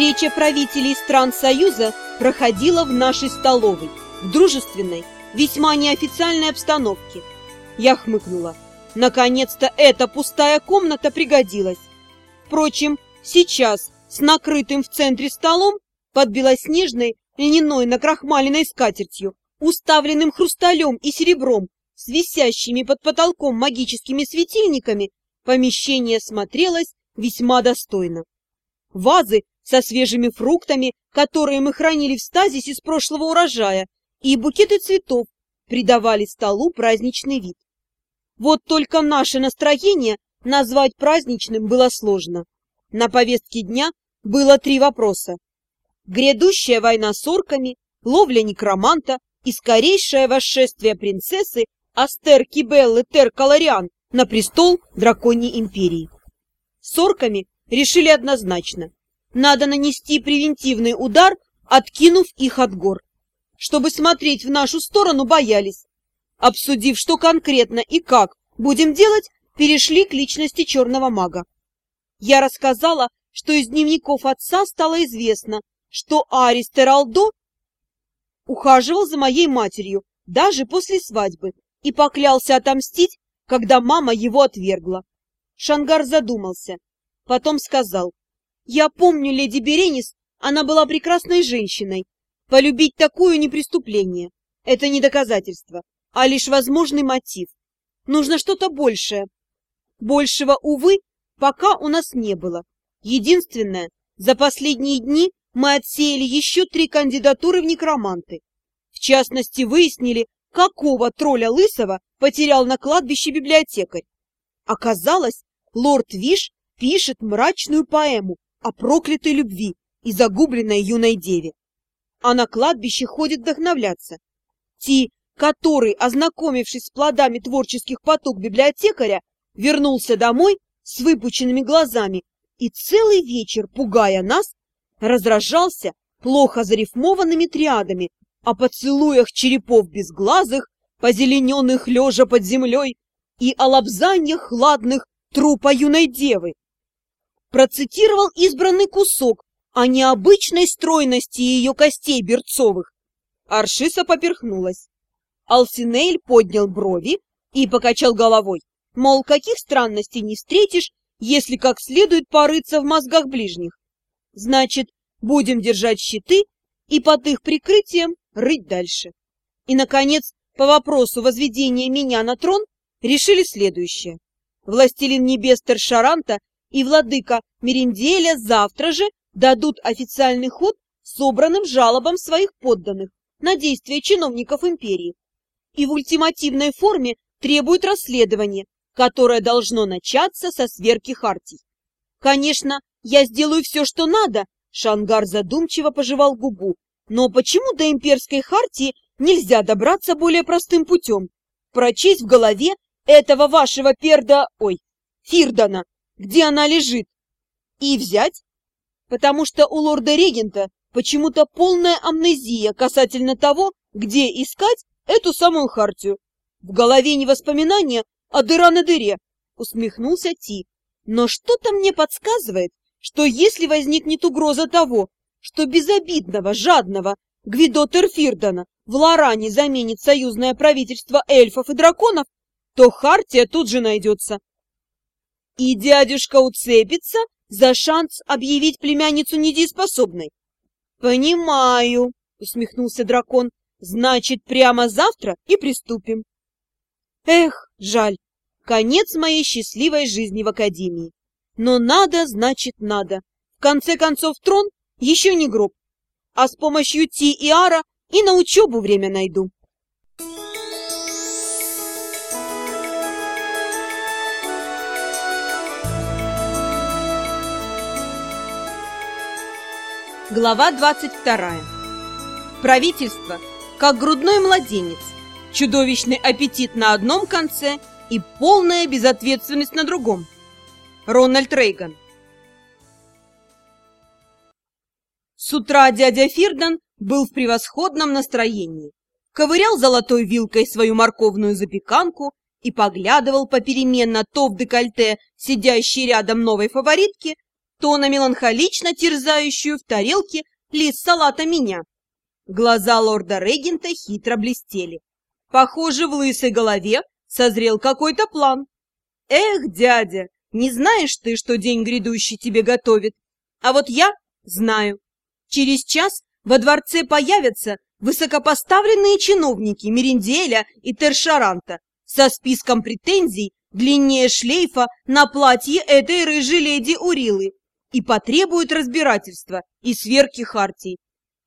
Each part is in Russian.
Встреча правителей стран Союза проходила в нашей столовой, в дружественной, весьма неофициальной обстановке. Я хмыкнула. Наконец-то эта пустая комната пригодилась. Впрочем, сейчас с накрытым в центре столом под белоснежной льняной накрахмаленной скатертью, уставленным хрусталем и серебром, с висящими под потолком магическими светильниками, помещение смотрелось весьма достойно. Вазы со свежими фруктами, которые мы хранили в стазисе с прошлого урожая, и букеты цветов придавали столу праздничный вид. Вот только наше настроение назвать праздничным было сложно. На повестке дня было три вопроса. Грядущая война с орками, ловля некроманта и скорейшее восшествие принцессы Астер Кибеллы Тер Калариан на престол Драконьей империи. С орками решили однозначно. Надо нанести превентивный удар, откинув их от гор. Чтобы смотреть в нашу сторону, боялись. Обсудив, что конкретно и как будем делать, перешли к личности черного мага. Я рассказала, что из дневников отца стало известно, что Арис Тералдо ухаживал за моей матерью даже после свадьбы и поклялся отомстить, когда мама его отвергла. Шангар задумался, потом сказал, «Я помню леди Беренис, она была прекрасной женщиной. Полюбить такую не преступление. Это не доказательство, а лишь возможный мотив. Нужно что-то большее. Большего, увы, пока у нас не было. Единственное, за последние дни мы отсеяли еще три кандидатуры в некроманты. В частности, выяснили, какого тролля Лысого потерял на кладбище библиотекарь. Оказалось, лорд Виш пишет мрачную поэму о проклятой любви и загубленной юной деве. А на кладбище ходит вдохновляться. Ти, который, ознакомившись с плодами творческих поток библиотекаря, вернулся домой с выпученными глазами и целый вечер, пугая нас, разражался плохо зарифмованными триадами о поцелуях черепов безглазых, позелененных лежа под землей, и о лобзаньях хладных трупа юной девы. Процитировал избранный кусок о необычной стройности ее костей берцовых. Аршиса поперхнулась. Алсинейль поднял брови и покачал головой, мол, каких странностей не встретишь, если как следует порыться в мозгах ближних. Значит, будем держать щиты и под их прикрытием рыть дальше. И, наконец, по вопросу возведения меня на трон решили следующее. Властелин небес Тершаранта и владыка Меринделя завтра же дадут официальный ход собранным жалобам своих подданных на действия чиновников империи и в ультимативной форме требуют расследования, которое должно начаться со сверки Хартий. Конечно, я сделаю все, что надо, Шангар задумчиво пожевал губу, но почему до имперской хартии нельзя добраться более простым путем? Прочесть в голове этого вашего перда... Ой, Фирдана, где она лежит, и взять? Потому что у лорда-регента почему-то полная амнезия касательно того, где искать эту самую хартию. В голове не воспоминания, а дыра на дыре, усмехнулся Ти. Но что-то мне подсказывает, что если возникнет угроза того, что безобидного, жадного Гвидо Терфирдона в Лоране заменит союзное правительство эльфов и драконов, то Хартия тут же найдется. И дядюшка уцепится за шанс объявить племянницу недееспособной. «Понимаю», — усмехнулся дракон, — «значит, прямо завтра и приступим». Эх, жаль, конец моей счастливой жизни в Академии. Но надо, значит, надо. В конце концов, трон еще не гроб, а с помощью Ти и Ара и на учебу время найду. Глава 22. Правительство, как грудной младенец, чудовищный аппетит на одном конце и полная безответственность на другом. Рональд Рейган С утра дядя Фирдан был в превосходном настроении. Ковырял золотой вилкой свою морковную запеканку и поглядывал попеременно то в декольте сидящей рядом новой фаворитки, то на меланхолично терзающую в тарелке лист салата меня. Глаза лорда-регента хитро блестели. Похоже, в лысой голове созрел какой-то план. Эх, дядя, не знаешь ты, что день грядущий тебе готовит? А вот я знаю. Через час во дворце появятся высокопоставленные чиновники Меринделя и Тершаранта со списком претензий длиннее шлейфа на платье этой рыжей леди Урилы и потребуют разбирательства и сверки хартий.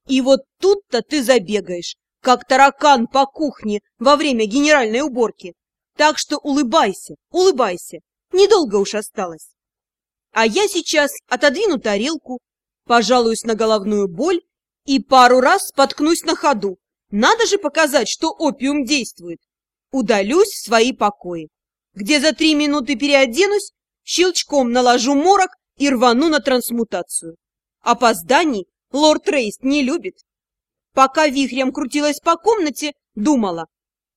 И вот тут-то ты забегаешь, как таракан по кухне во время генеральной уборки. Так что улыбайся, улыбайся, недолго уж осталось. А я сейчас отодвину тарелку, пожалуюсь на головную боль и пару раз споткнусь на ходу. Надо же показать, что опиум действует. Удалюсь в свои покои, где за три минуты переоденусь, щелчком наложу морок и рвану на трансмутацию. Опозданий лорд Рейст не любит. Пока вихрем крутилась по комнате, думала.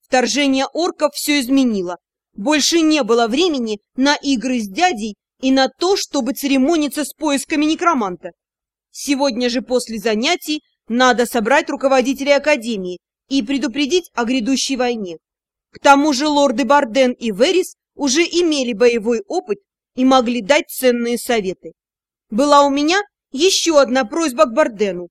Вторжение орков все изменило. Больше не было времени на игры с дядей и на то, чтобы церемониться с поисками некроманта. Сегодня же после занятий надо собрать руководителей Академии и предупредить о грядущей войне. К тому же лорды Барден и Верис уже имели боевой опыт и могли дать ценные советы. Была у меня еще одна просьба к Бардену.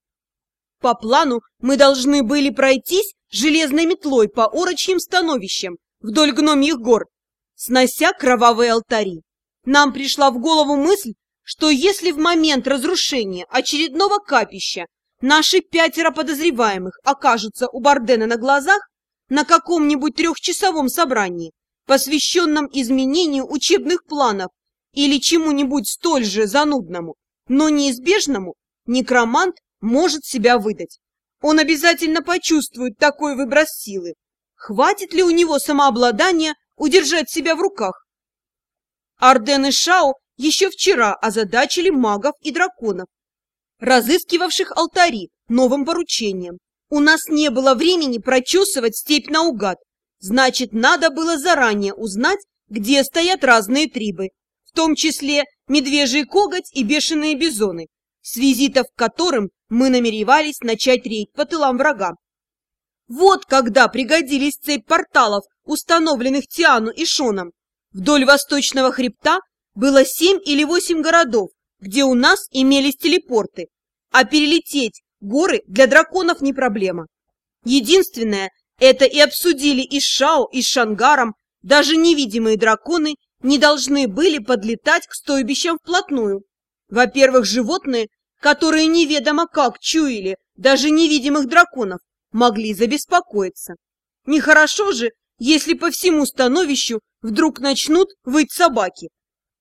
По плану мы должны были пройтись железной метлой по орочьим становищам вдоль гномьих гор, снося кровавые алтари. Нам пришла в голову мысль, что если в момент разрушения очередного капища наши пятеро подозреваемых окажутся у Бардена на глазах на каком-нибудь трехчасовом собрании, посвященном изменению учебных планов или чему-нибудь столь же занудному, но неизбежному, некромант может себя выдать. Он обязательно почувствует такой выброс силы. Хватит ли у него самообладания удержать себя в руках? Арден и Шао еще вчера озадачили магов и драконов, разыскивавших алтари новым поручением. У нас не было времени прочесывать степь наугад, значит, надо было заранее узнать, где стоят разные трибы, том числе медвежий коготь и бешеные бизоны, с визитов к которым мы намеревались начать рейд по тылам врага. Вот когда пригодились цепь порталов, установленных Тиану и Шоном. Вдоль восточного хребта было семь или восемь городов, где у нас имелись телепорты, а перелететь горы для драконов не проблема. Единственное, это и обсудили и с Шао, и с Шангаром, даже невидимые драконы не должны были подлетать к стойбищам вплотную. Во-первых, животные, которые неведомо как чуяли даже невидимых драконов, могли забеспокоиться. Нехорошо же, если по всему становищу вдруг начнут выть собаки.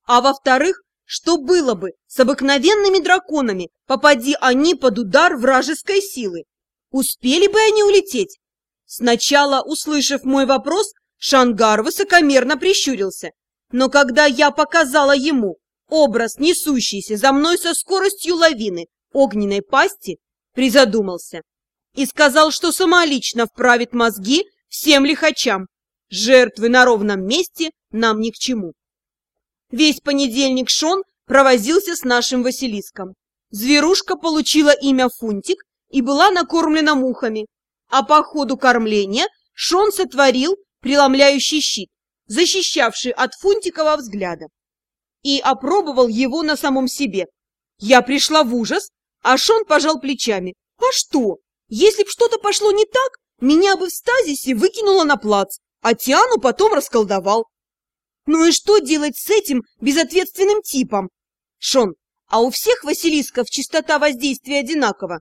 А во-вторых, что было бы с обыкновенными драконами, попади они под удар вражеской силы? Успели бы они улететь? Сначала, услышав мой вопрос, Шангар высокомерно прищурился. Но когда я показала ему образ, несущийся за мной со скоростью лавины огненной пасти, призадумался и сказал, что самолично вправит мозги всем лихачам. Жертвы на ровном месте нам ни к чему. Весь понедельник Шон провозился с нашим Василиском. Зверушка получила имя Фунтик и была накормлена мухами, а по ходу кормления Шон сотворил преломляющий щит, защищавший от Фунтикова взгляда, и опробовал его на самом себе. Я пришла в ужас, а Шон пожал плечами. А что? Если б что-то пошло не так, меня бы в стазисе выкинуло на плац, а Тиану потом расколдовал. Ну и что делать с этим безответственным типом? Шон, а у всех Василисков частота воздействия одинакова?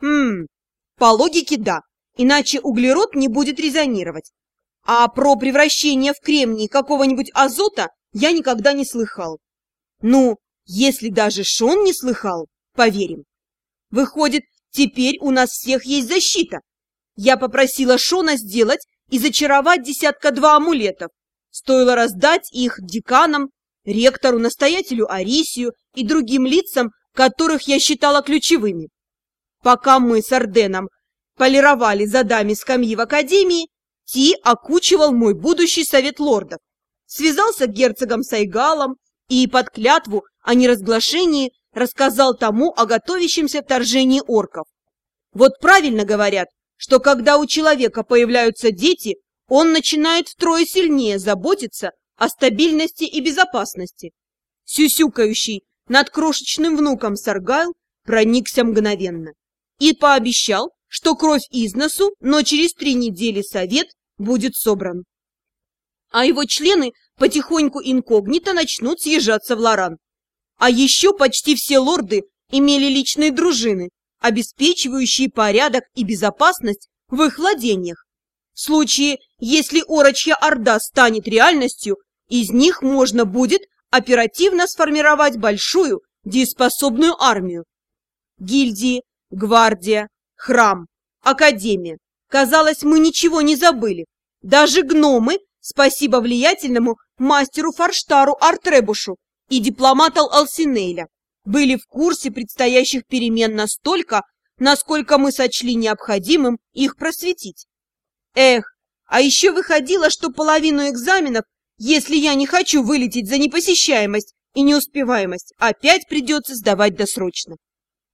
Хм, по логике да, иначе углерод не будет резонировать. А про превращение в кремний какого-нибудь азота я никогда не слыхал. Ну, если даже Шон не слыхал, поверим. Выходит, теперь у нас всех есть защита. Я попросила Шона сделать и зачаровать десятка-два амулетов. Стоило раздать их деканам, ректору, настоятелю Арисию и другим лицам, которых я считала ключевыми. Пока мы с Орденом полировали задами скамьи в академии, Ти окучивал мой будущий совет лордов, связался с герцогом Сайгалом и под клятву о неразглашении рассказал тому о готовящемся вторжении орков. Вот правильно говорят, что когда у человека появляются дети, он начинает втрое сильнее заботиться о стабильности и безопасности. Сюсюкающий над крошечным внуком Саргайл проникся мгновенно и пообещал, что кровь из носу, но через три недели совет будет собран. А его члены потихоньку инкогнито начнут съезжаться в Лоран. А еще почти все лорды имели личные дружины, обеспечивающие порядок и безопасность в их владениях. В случае, если Орочья Орда станет реальностью, из них можно будет оперативно сформировать большую дееспособную армию. Гильдии, гвардия, храм, академия. Казалось, мы ничего не забыли. Даже гномы, спасибо влиятельному мастеру Форштару Артребушу и дипломату Алсинейля, были в курсе предстоящих перемен настолько, насколько мы сочли необходимым их просветить. Эх, а еще выходило, что половину экзаменов, если я не хочу вылететь за непосещаемость и неуспеваемость, опять придется сдавать досрочно.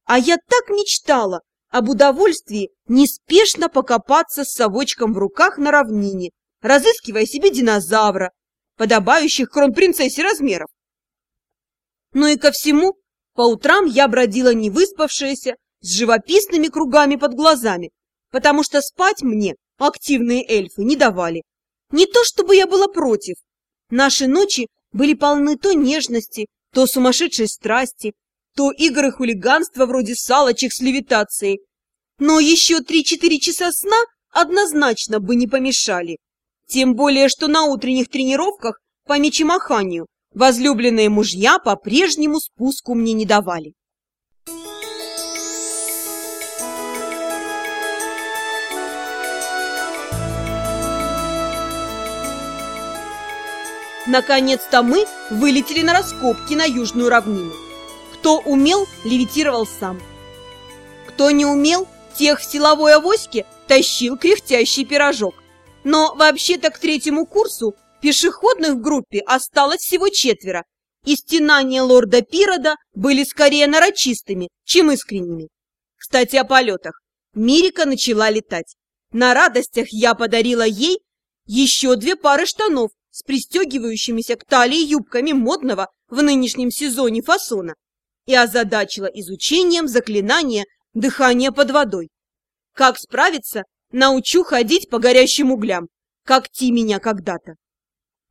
А я так мечтала об удовольствии неспешно покопаться с совочком в руках на равнине, разыскивая себе динозавра, подобающих кронпринцессе размеров. Ну и ко всему, по утрам я бродила невыспавшаяся, с живописными кругами под глазами, потому что спать мне активные эльфы не давали. Не то чтобы я была против. Наши ночи были полны то нежности, то сумасшедшей страсти, то игры хулиганства вроде салочек с левитацией. Но еще три-четыре часа сна однозначно бы не помешали. Тем более, что на утренних тренировках по мечемаханию возлюбленные мужья по-прежнему спуску мне не давали. Наконец-то мы вылетели на раскопки на южную равнину. Кто умел, левитировал сам. Кто не умел, тех в силовой авоське тащил кряхтящий пирожок. Но вообще-то к третьему курсу пешеходных в группе осталось всего четверо, и стенания лорда Пирода были скорее нарочистыми, чем искренними. Кстати, о полетах. Мирика начала летать. На радостях я подарила ей еще две пары штанов с пристегивающимися к талии юбками модного в нынешнем сезоне фасона и озадачила изучением заклинания дыхания под водой. Как справиться, научу ходить по горящим углям, как Ти меня когда-то.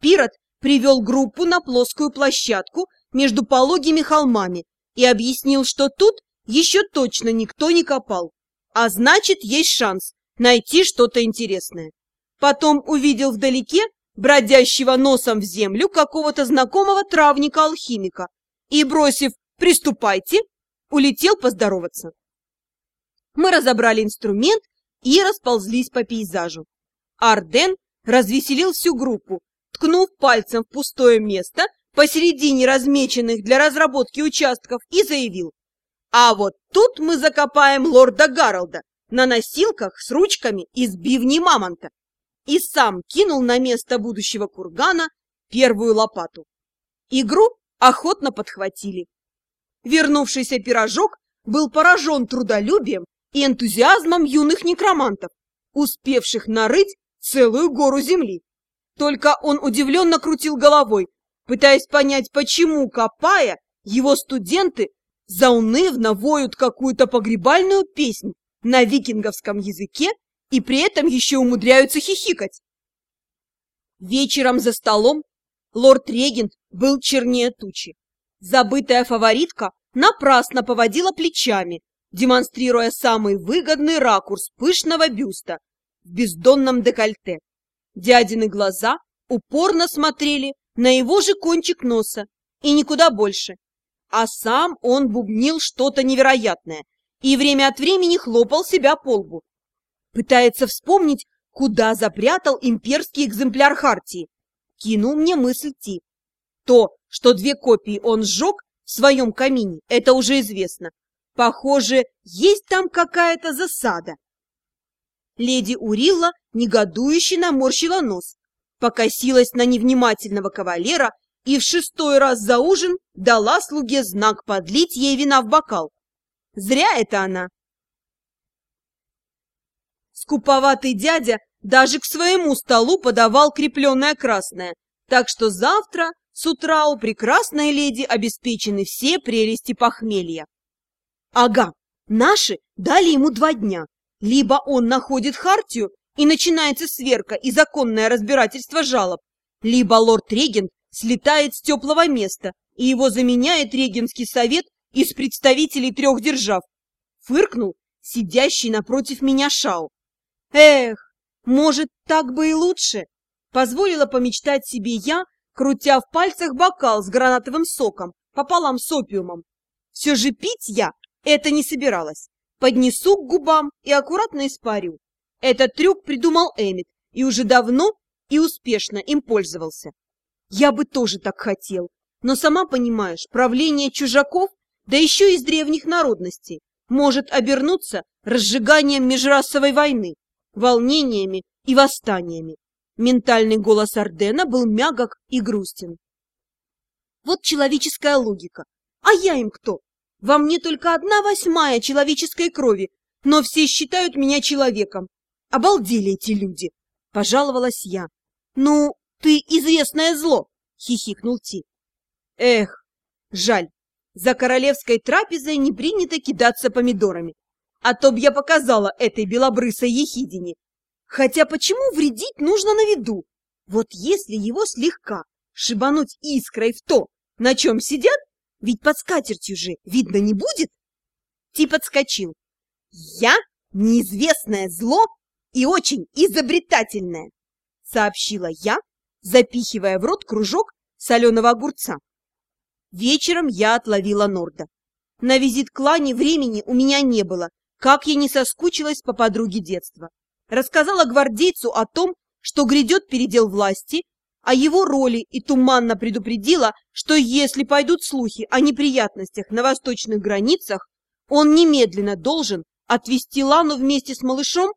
Пирот привел группу на плоскую площадку между пологими холмами и объяснил, что тут еще точно никто не копал, а значит, есть шанс найти что-то интересное. Потом увидел вдалеке бродящего носом в землю какого-то знакомого травника-алхимика и, бросив «приступайте», улетел поздороваться. Мы разобрали инструмент и расползлись по пейзажу. Арден развеселил всю группу, ткнув пальцем в пустое место посередине размеченных для разработки участков и заявил, «А вот тут мы закопаем лорда Гаролда на носилках с ручками из бивни мамонта» и сам кинул на место будущего кургана первую лопату. Игру охотно подхватили. Вернувшийся пирожок был поражен трудолюбием и энтузиазмом юных некромантов, успевших нарыть целую гору земли. Только он удивленно крутил головой, пытаясь понять, почему, копая, его студенты заунывно воют какую-то погребальную песнь на викинговском языке и при этом еще умудряются хихикать. Вечером за столом лорд-регент был чернее тучи. Забытая фаворитка напрасно поводила плечами, демонстрируя самый выгодный ракурс пышного бюста в бездонном декольте. Дядины глаза упорно смотрели на его же кончик носа и никуда больше. А сам он бубнил что-то невероятное и время от времени хлопал себя по лбу. Пытается вспомнить, куда запрятал имперский экземпляр Хартии. Кинул мне мысль Ти. То, что две копии он сжег в своем камине, это уже известно. Похоже, есть там какая-то засада. Леди Урилла негодующе наморщила нос, покосилась на невнимательного кавалера и в шестой раз за ужин дала слуге знак подлить ей вина в бокал. Зря это она. Скуповатый дядя даже к своему столу подавал крепленное красное, так что завтра с утра у прекрасной леди обеспечены все прелести похмелья. Ага, наши дали ему два дня. Либо он находит хартию, и начинается сверка и законное разбирательство жалоб, либо лорд-регент слетает с теплого места, и его заменяет регентский совет из представителей трех держав. Фыркнул сидящий напротив меня Шау. Эх, может, так бы и лучше? Позволила помечтать себе я, крутя в пальцах бокал с гранатовым соком пополам с опиумом. Все же пить я это не собиралась. Поднесу к губам и аккуратно испарю. Этот трюк придумал Эмит и уже давно и успешно им пользовался. Я бы тоже так хотел, но сама понимаешь, правление чужаков, да еще из древних народностей, может обернуться разжиганием межрасовой войны, волнениями и восстаниями. Ментальный голос Ардена был мягок и грустен. Вот человеческая логика. А я им кто? Во мне только одна восьмая человеческой крови, но все считают меня человеком. Обалдели эти люди! Пожаловалась я. Ну, ты известное зло, хихикнул Ти. Эх, жаль, за королевской трапезой не принято кидаться помидорами. А то б я показала этой белобрысой ехидине. Хотя почему вредить нужно на виду? Вот если его слегка шибануть искрой в то, на чем сидят, ведь под скатертью же видно не будет. Ти подскочил. Я неизвестное зло и очень изобретательное, сообщила я, запихивая в рот кружок соленого огурца. Вечером я отловила Норда. На визит к Лане времени у меня не было, как я не соскучилась по подруге детства. Рассказала гвардейцу о том, что грядет передел власти, о его роли и туманно предупредила, что если пойдут слухи о неприятностях на восточных границах, он немедленно должен отвезти Лану вместе с малышом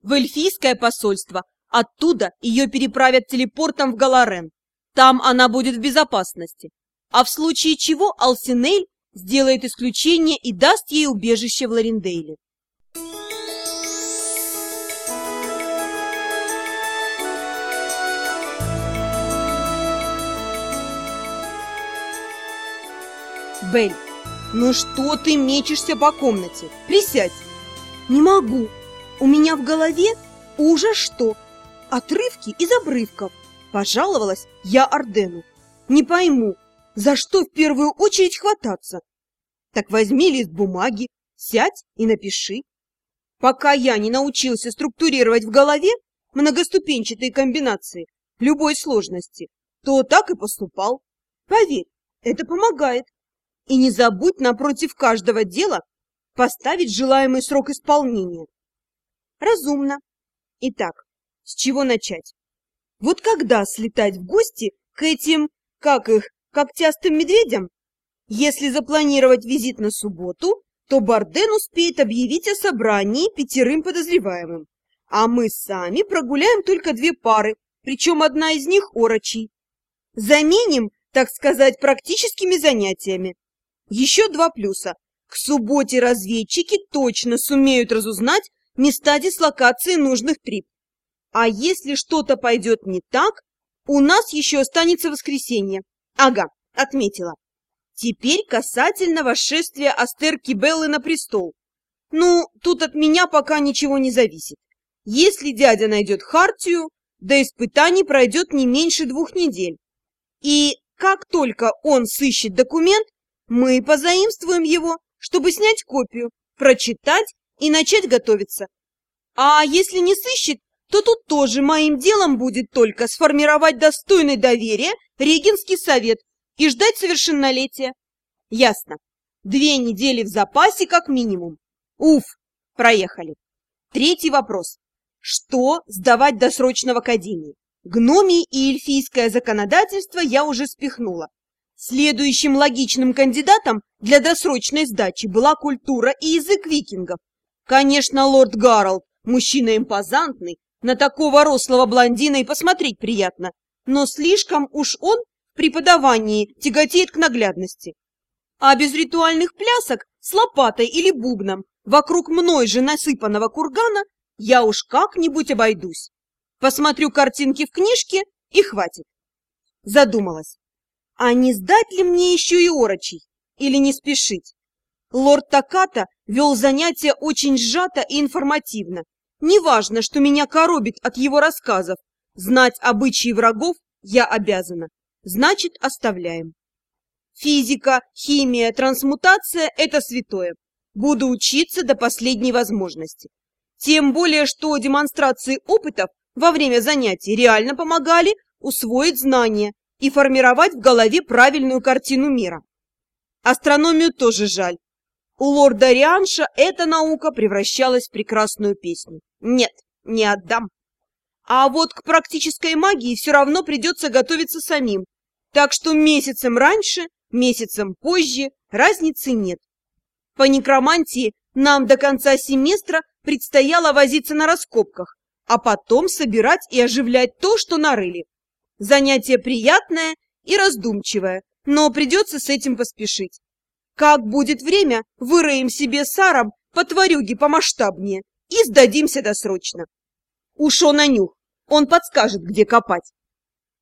в эльфийское посольство. Оттуда ее переправят телепортом в Галарен. Там она будет в безопасности. А в случае чего Алсинель сделает исключение и даст ей убежище в Ларендейле. Бель, ну что ты мечешься по комнате? Присядь. Не могу. У меня в голове ужас что. Отрывки из обрывков. Пожаловалась я Ордену. Не пойму, за что в первую очередь хвататься? Так возьми лист бумаги, сядь и напиши. Пока я не научился структурировать в голове многоступенчатые комбинации любой сложности, то так и поступал. Поверь, это помогает. И не забудь напротив каждого дела поставить желаемый срок исполнения. Разумно. Итак, с чего начать? Вот когда слетать в гости к этим, как их, когтястым медведям? Если запланировать визит на субботу, то Барден успеет объявить о собрании пятерым подозреваемым. А мы сами прогуляем только две пары, причем одна из них орочий. Заменим, так сказать, практическими занятиями. Еще два плюса. К субботе разведчики точно сумеют разузнать места дислокации нужных трип. А если что-то пойдет не так, у нас еще останется воскресенье. Ага, отметила. Теперь касательно восшествия Астерки Беллы на престол. Ну, тут от меня пока ничего не зависит. Если дядя найдет Хартию, до испытаний пройдет не меньше двух недель. И как только он сыщет документ, мы позаимствуем его, чтобы снять копию, прочитать и начать готовиться. А если не сыщет, то тут тоже моим делом будет только сформировать достойный доверия Регенский совет и ждать совершеннолетия. Ясно. Две недели в запасе как минимум. Уф, проехали. Третий вопрос. Что сдавать досрочно в академии? Гномии и эльфийское законодательство я уже спихнула. Следующим логичным кандидатом для досрочной сдачи была культура и язык викингов. Конечно, лорд Гарольд, мужчина импозантный, на такого рослого блондина и посмотреть приятно, но слишком уж он в преподавании тяготеет к наглядности. А без ритуальных плясок с лопатой или бубном вокруг мной же насыпанного кургана я уж как-нибудь обойдусь. Посмотрю картинки в книжке и хватит. Задумалась. А не сдать ли мне еще и орочий? Или не спешить? Лорд Таката вел занятия очень сжато и информативно. Неважно, что меня коробит от его рассказов. Знать обычаи врагов я обязана. Значит, оставляем. Физика, химия, трансмутация – это святое. Буду учиться до последней возможности. Тем более, что демонстрации опытов во время занятий реально помогали усвоить знания и формировать в голове правильную картину мира. Астрономию тоже жаль. У лорда Рианша эта наука превращалась в прекрасную песню. Нет, не отдам. А вот к практической магии все равно придется готовиться самим. Так что месяцем раньше, месяцем позже разницы нет. По некромантии нам до конца семестра предстояло возиться на раскопках, а потом собирать и оживлять то, что нарыли. Занятие приятное и раздумчивое, но придется с этим поспешить. Как будет время, выроем себе саром по тварюге помасштабнее и сдадимся досрочно. Ушо на нюх, он подскажет, где копать.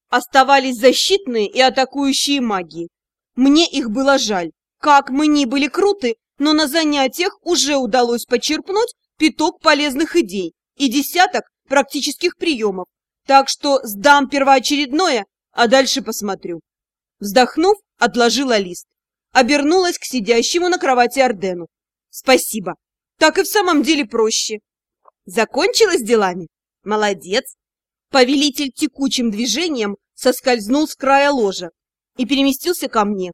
Оставались защитные и атакующие магии. Мне их было жаль. Как мы ни были круты, но на занятиях уже удалось почерпнуть пяток полезных идей и десяток практических приемов. Так что сдам первоочередное, а дальше посмотрю. Вздохнув, отложила лист обернулась к сидящему на кровати Ордену. «Спасибо. Так и в самом деле проще. Закончилась делами? Молодец!» Повелитель текучим движением соскользнул с края ложа и переместился ко мне.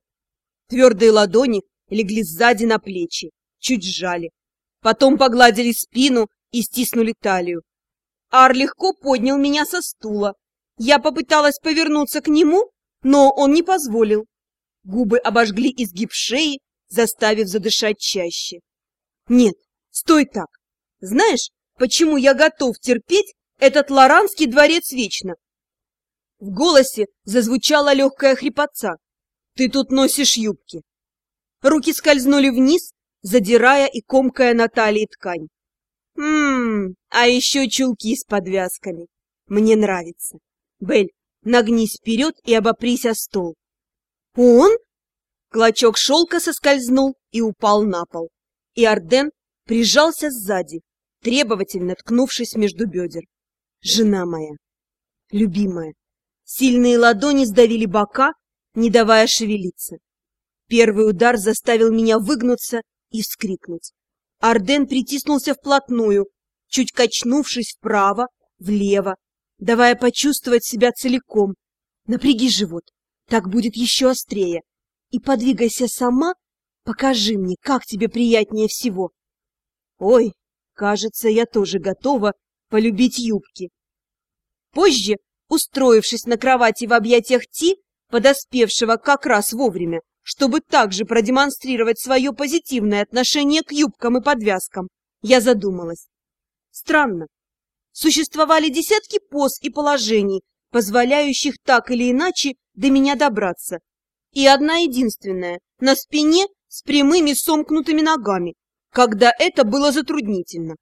Твердые ладони легли сзади на плечи, чуть сжали. Потом погладили спину и стиснули талию. Ар легко поднял меня со стула. Я попыталась повернуться к нему, но он не позволил. Губы обожгли изгиб шеи, заставив задышать чаще. Нет, стой так. Знаешь, почему я готов терпеть этот лоранский дворец вечно? В голосе зазвучала легкая хрипотца. Ты тут носишь юбки. Руки скользнули вниз, задирая и комкая на талии ткань. Ммм, а еще чулки с подвязками. Мне нравится. Бель, нагнись вперед и обопрись о стол. «Он?» Клочок шелка соскользнул и упал на пол. И Арден прижался сзади, требовательно ткнувшись между бедер. «Жена моя, любимая». Сильные ладони сдавили бока, не давая шевелиться. Первый удар заставил меня выгнуться и вскрикнуть. Арден притиснулся вплотную, чуть качнувшись вправо, влево, давая почувствовать себя целиком. Напряги живот, так будет еще острее. И подвигайся сама, покажи мне, как тебе приятнее всего. Ой, кажется, я тоже готова полюбить юбки. Позже, устроившись на кровати в объятиях Ти, подоспевшего как раз вовремя, чтобы также продемонстрировать свое позитивное отношение к юбкам и подвязкам, я задумалась. Странно. Существовали десятки поз и положений, позволяющих так или иначе до меня добраться. И одна единственная, на спине с прямыми сомкнутыми ногами, когда это было затруднительно.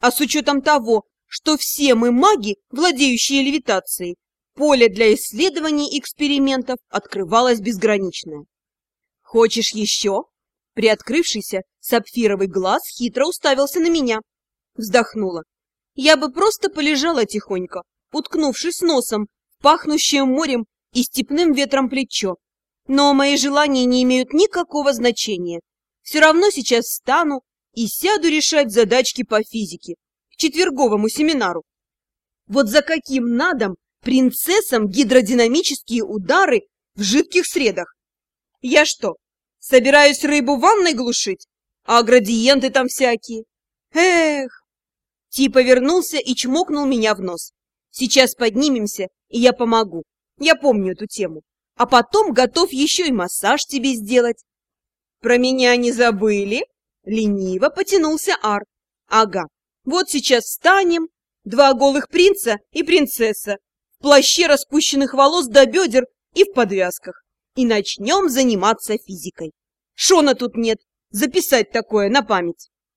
А с учетом того, что все мы маги, владеющие левитацией, поле для исследований и экспериментов открывалось безграничное. «Хочешь еще?» Приоткрывшийся сапфировый глаз хитро уставился на меня. Вздохнула. Я бы просто полежала тихонько, уткнувшись носом в пахнущее морем и степным ветром плечо. Но мои желания не имеют никакого значения. Все равно сейчас встану и сяду решать задачки по физике к четверговому семинару. Вот за каким надом принцессам гидродинамические удары в жидких средах? Я что, собираюсь рыбу в ванной глушить? А градиенты там всякие? Эх! Типа вернулся и чмокнул меня в нос. Сейчас поднимемся, и я помогу. Я помню эту тему. А потом готов еще и массаж тебе сделать. Про меня не забыли? Лениво потянулся Ар. Ага, вот сейчас встанем. Два голых принца и принцесса. В плаще распущенных волос до бедер и в подвязках, и начнем заниматься физикой. Шона тут нет, записать такое на память.